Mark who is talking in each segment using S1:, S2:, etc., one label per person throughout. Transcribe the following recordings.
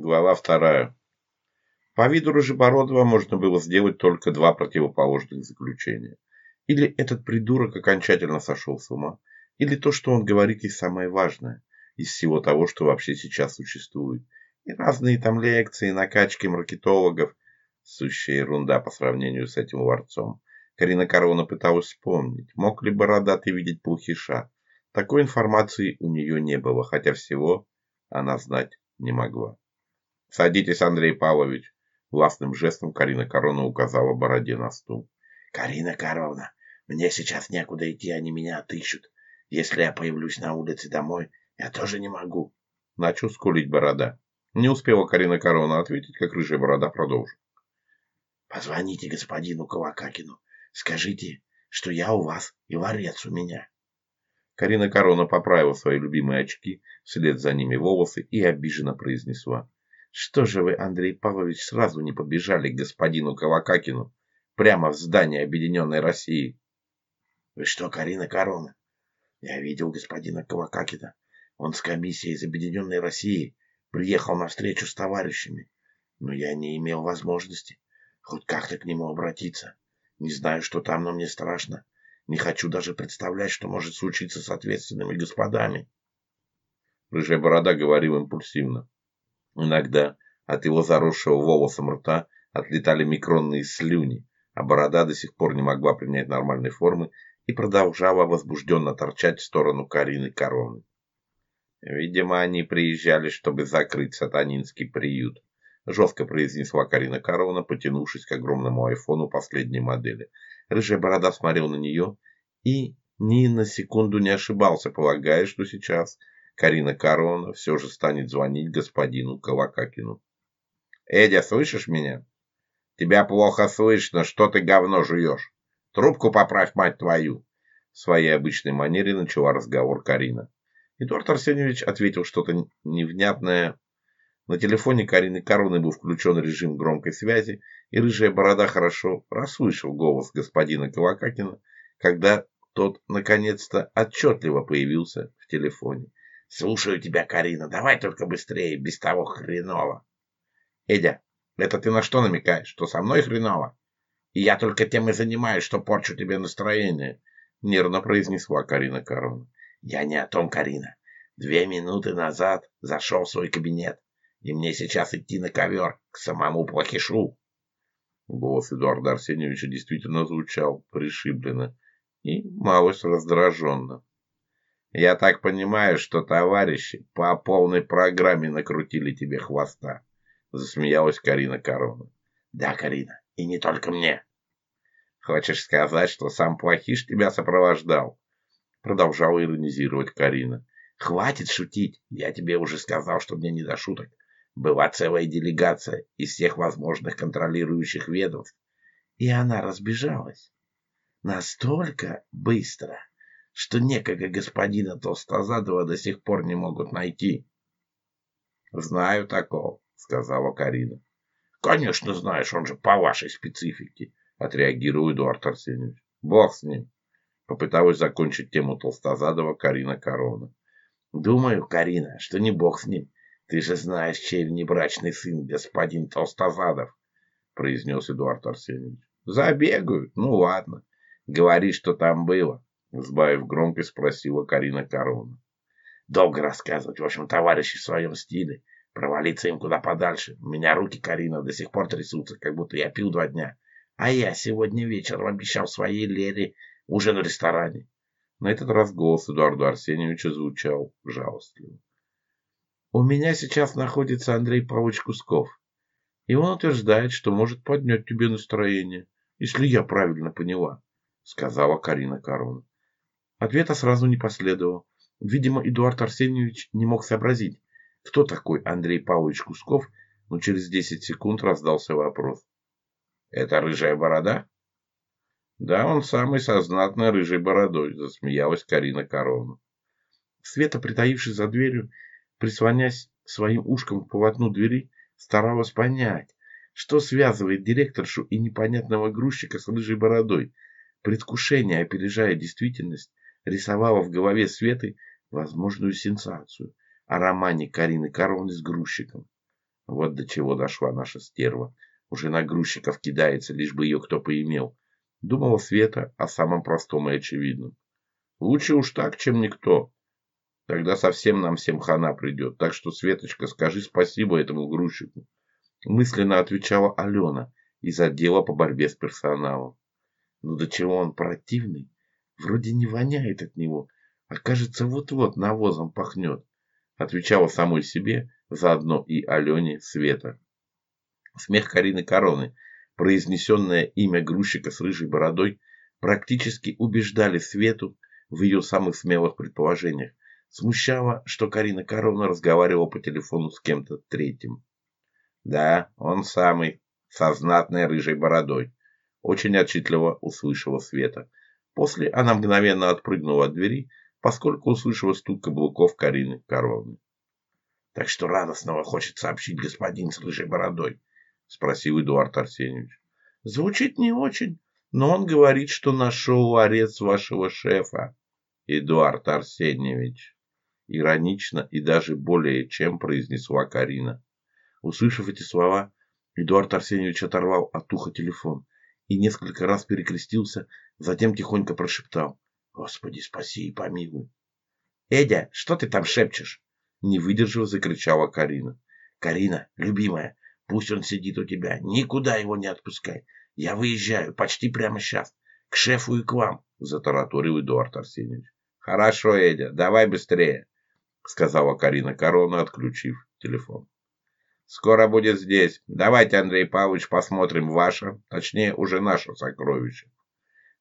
S1: Глава вторая. По виду Рожебородова можно было сделать только два противоположных заключения. Или этот придурок окончательно сошел с ума, или то, что он говорит, и самое важное из всего того, что вообще сейчас существует. И разные там лекции, накачки маркетологов. Сущая ерунда по сравнению с этим ларцом. Карина Корона пыталась вспомнить, мог ли бородатый видеть плохиша. Такой информации у нее не было, хотя всего она знать не могла. «Садитесь, Андрей Павлович!» Властным жестом Карина Корона указала Бороде на стул.
S2: «Карина Карловна, мне сейчас некуда идти, они меня отыщут. Если я появлюсь на улице домой, я тоже не могу».
S1: Начал скулить Борода. Не успела Карина Корона ответить, как Рыжая Борода продолжил.
S2: «Позвоните господину Кавакакину. Скажите, что я у вас и ворец у меня».
S1: Карина Корона поправила свои любимые очки, вслед за ними волосы и обиженно произнесла. Что же вы, Андрей Павлович, сразу не побежали к господину Колокакину прямо в здание Объединенной России?
S2: Вы что, Карина Корона? Я видел господина Колокакина. Он с комиссией из Объединенной России приехал на встречу с товарищами. Но я не имел возможности хоть как-то к нему обратиться. Не знаю, что там, но мне страшно. Не хочу даже представлять, что может случиться с ответственными господами.
S1: Рыжая борода говорил импульсивно. Иногда от его заросшего волосом рта отлетали микронные слюни, а борода до сих пор не могла принять нормальной формы и продолжала возбужденно торчать в сторону Карины Короны. «Видимо, они приезжали, чтобы закрыть сатанинский приют», — жестко произнесла Карина Корона, потянувшись к огромному айфону последней модели. Рыжая борода смотрел на нее и ни на секунду не ошибался, полагая, что сейчас Карина Корона все же станет звонить господину Калакакину. «Эдя, слышишь меня?» «Тебя плохо слышно, что ты говно жуешь? Трубку поправь, мать твою!» В своей обычной манере начала разговор Карина. Эдуард Арсеньевич ответил что-то невнятное. На телефоне Карины Короны был включен режим громкой связи, и рыжая борода хорошо расслышал голос господина Калакакина, когда тот наконец-то отчетливо появился в телефоне.
S2: Слушаю тебя, Карина. Давай только быстрее, без того хреново.
S1: Эдя, это ты на что намекаешь? Что со мной хреново? И я только тем и занимаюсь, что порчу тебе настроение. Нервно произнесла Карина Карловна.
S2: Я не о том, Карина. Две минуты назад зашел в свой кабинет. И мне сейчас идти на ковер к самому плохишу.
S1: Голос Эдуарда Арсеньевича действительно звучал пришибленно и малость раздраженно. Я так понимаю, что товарищи по полной программе накрутили тебе хвоста. Засмеялась Карина Корона.
S2: Да, Карина, и не только мне.
S1: Хочешь сказать, что сам плохиш тебя сопровождал? Продолжала иронизировать Карина.
S2: Хватит шутить. Я тебе уже сказал, что мне не до шуток. Была целая делегация из всех возможных контролирующих ведомств. И она разбежалась. Настолько быстро что некогда господина Толстозадова до сих пор не могут найти.
S1: — Знаю такого, — сказала Карина.
S2: — Конечно знаешь, он же по вашей специфике, — отреагирует, Эдуард Арсеньевич.
S1: — Бог с ним. Попыталась закончить тему Толстозадова Карина Корона.
S2: — Думаю, Карина, что не бог с ним. Ты же знаешь, чей внебрачный сын господин Толстозадов, — произнес Эдуард Арсеньевич.
S1: — Забегают? Ну ладно. Говори, что там было. Сбавив громкость, спросила Карина Корона.
S2: Долго рассказывать, в общем, товарищи в своем стиле. Провалиться им куда подальше. У меня руки, Карина, до сих пор трясутся, как будто я пил два дня. А я сегодня вечером обещал своей Лере ужин в ресторане.
S1: На этот раз голос Эдуарду Арсеньевича звучал жалостливо. У меня сейчас находится Андрей Павлович Кусков. И он утверждает, что может поднять тебе настроение, если я правильно поняла, сказала Карина Корона. Ответа сразу не последовало. Видимо, Эдуард Арсеньевич не мог сообразить, кто такой Андрей Павлович Кусков, но через 10 секунд раздался вопрос. «Это рыжая борода?» «Да, он самый со знатной рыжей бородой», — засмеялась Карина Коровна. Света, притаившись за дверью, прислонясь своим ушком к полотну двери, старалась понять, что связывает директоршу и непонятного грузчика с рыжей бородой. Предвкушение, опережая действительность, рисовала в голове Светы возможную сенсацию о романе Карины Короны с грузчиком. Вот до чего дошла наша стерва. Уже на грузчиков кидается, лишь бы ее кто поимел. Думала Света о самом простом и очевидном. Лучше уж так, чем никто. Тогда совсем нам всем хана придет. Так что, Светочка, скажи спасибо этому грузчику. Мысленно отвечала Алена из отдела по борьбе с персоналом. Ну до чего он противный Вроде не воняет от него, а кажется, вот-вот навозом пахнет. Отвечала самой себе, заодно и Алене Света. Смех Карины Короны, произнесенное имя грузчика с рыжей бородой, практически убеждали Свету в ее самых смелых предположениях. Смущало, что Карина Карловна разговаривала по телефону с кем-то третьим. «Да, он самый, со знатной рыжей бородой», — очень отчетливо услышала Света. После она мгновенно отпрыгнула от двери, поскольку услышала стук каблуков Карины Карловны. — Так что радостного хочет сообщить господин с рыжей бородой? — спросил Эдуард Арсеньевич. — Звучит не очень, но он говорит, что нашел ларец вашего шефа, Эдуард Арсеньевич. Иронично и даже более чем произнесла Карина. Услышав эти слова, Эдуард Арсеньевич оторвал от уха телефон — и несколько раз перекрестился, затем тихонько прошептал. «Господи, спаси и помилуй!» «Эдя, что ты там шепчешь?» Не выдержав, закричала Карина. «Карина, любимая, пусть он сидит у тебя. Никуда его не отпускай. Я выезжаю почти прямо сейчас. К шефу и к вам!» Затараторил Эдуард Арсеньевич. «Хорошо, Эдя, давай быстрее!» Сказала Карина Корона, отключив телефон. Скоро будет здесь. Давайте, Андрей Павлович, посмотрим ваше, точнее, уже наше сокровище.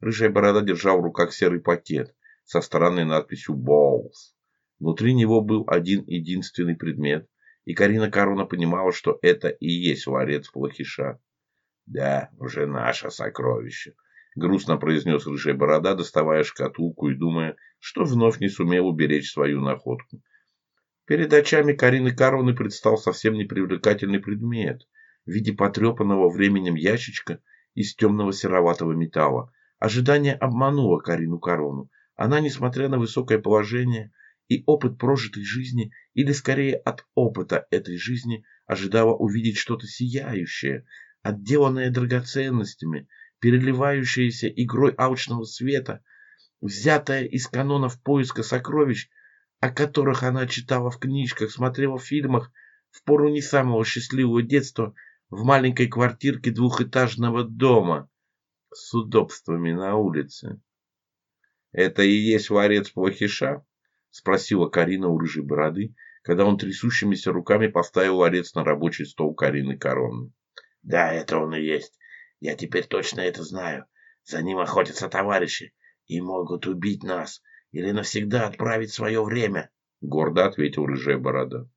S1: Рыжая борода держал в руках серый пакет со стороны надписью «Боллс». Внутри него был один единственный предмет, и Карина Корона понимала, что это и есть ларец плохиша. «Да, уже наше сокровище», — грустно произнес рыжая борода, доставая шкатулку и думая, что вновь не сумел уберечь свою находку. Перед очами Карины Карловны предстал совсем непривлекательный предмет в виде потрепанного временем ящичка из темного сероватого металла. Ожидание обмануло Карину Карловну. Она, несмотря на высокое положение и опыт прожитой жизни, или скорее от опыта этой жизни, ожидала увидеть что-то сияющее, отделанное драгоценностями, переливающееся игрой алчного света, взятое из канонов поиска сокровищ о которых она читала в книжках, смотрела в фильмах в пору не самого счастливого детства в маленькой квартирке двухэтажного дома с удобствами на улице. «Это и есть варец плохиша?» – спросила Карина у рыжей бороды, когда он трясущимися руками поставил варец на рабочий стол Карины Коронны. «Да, это он и есть. Я теперь точно это знаю. За ним охотятся товарищи и могут убить нас или навсегда отправить свое время», — гордо ответил рыжая борода.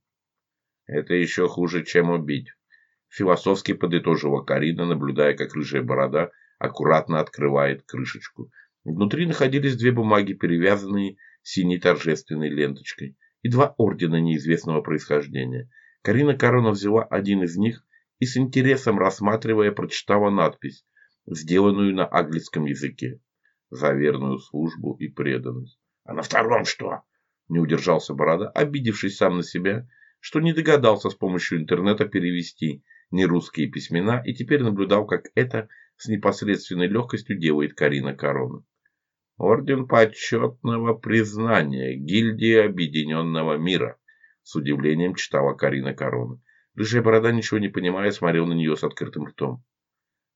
S1: «Это еще хуже, чем убить», — философски подытожила Карина, наблюдая, как рыжая борода аккуратно открывает крышечку. Внутри находились две бумаги, перевязанные синей торжественной ленточкой, и два ордена неизвестного происхождения. Карина Корона взяла один из них и с интересом рассматривая прочитала надпись, сделанную на английском языке за верную службу и преданность. А на втором что? Не удержался Борода, обидевшись сам на себя, что не догадался с помощью интернета перевести нерусские письмена и теперь наблюдал, как это с непосредственной легкостью делает Карина Корона. Орден почетного признания гильдии объединенного мира. С удивлением читала Карина Корона. Рыжая борода, ничего не понимая, смотрел на нее с открытым ртом.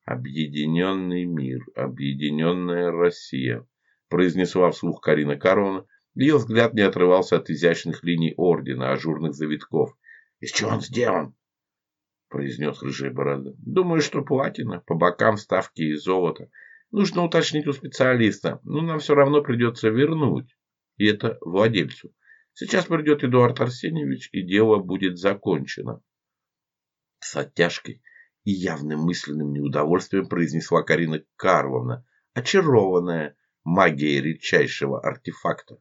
S1: Объединенный мир, объединенная Россия, произнесла вслух Карина Карловна. Ее взгляд не отрывался от изящных линий ордена, ажурных завитков. «Из чего он сделан?» — произнес Рыжий борода. «Думаю, что платина, по бокам ставки из золота. Нужно уточнить у специалиста, но нам все равно придется вернуть. И это владельцу. Сейчас придет Эдуард Арсеньевич, и дело будет закончено». С оттяжкой и явным мысленным неудовольствием произнесла Карина Карловна, очарованная магией редчайшего артефакта.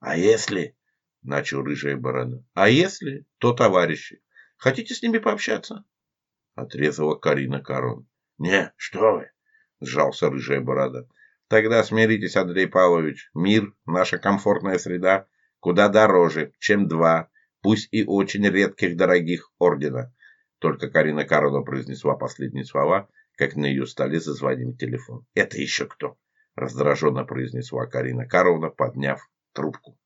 S1: «А если...» — начал рыжая барана. «А если, то товарищи. Хотите с ними пообщаться?» — отрезала Карина Карловна. «Не, что вы!» — сжался рыжая борода. «Тогда смиритесь, Андрей Павлович. Мир — наша комфортная среда. Куда дороже, чем два, пусть и очень редких дорогих ордена. Только Карина Карловна произнесла последние слова, как на ее столе зазвонил телефон.
S2: «Это еще кто?»
S1: – раздраженно произнесла Карина Карловна, подняв трубку.